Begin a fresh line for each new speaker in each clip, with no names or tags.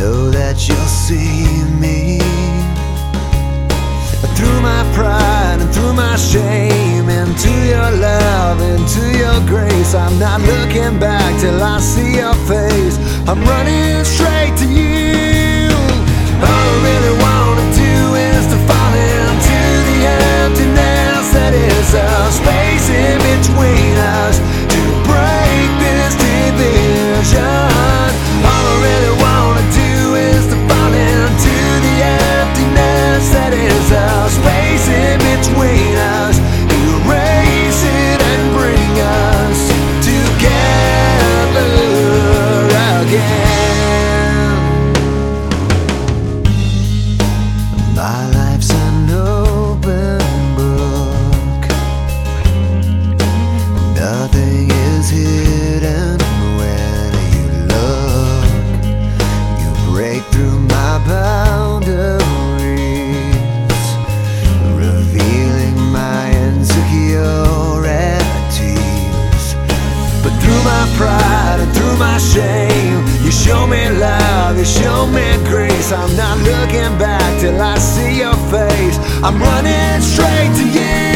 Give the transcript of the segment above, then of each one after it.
know that you'll see me through my pride and through my shame into your love, into your grace. I'm not looking back till I see your face. I'm running straight to you. All I really wanna do is to fall into the emptiness that is space in between My through my pride and through my shame, you show me love, you show me grace. I'm not looking back till I see your face. I'm running straight to you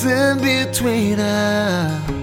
in between us.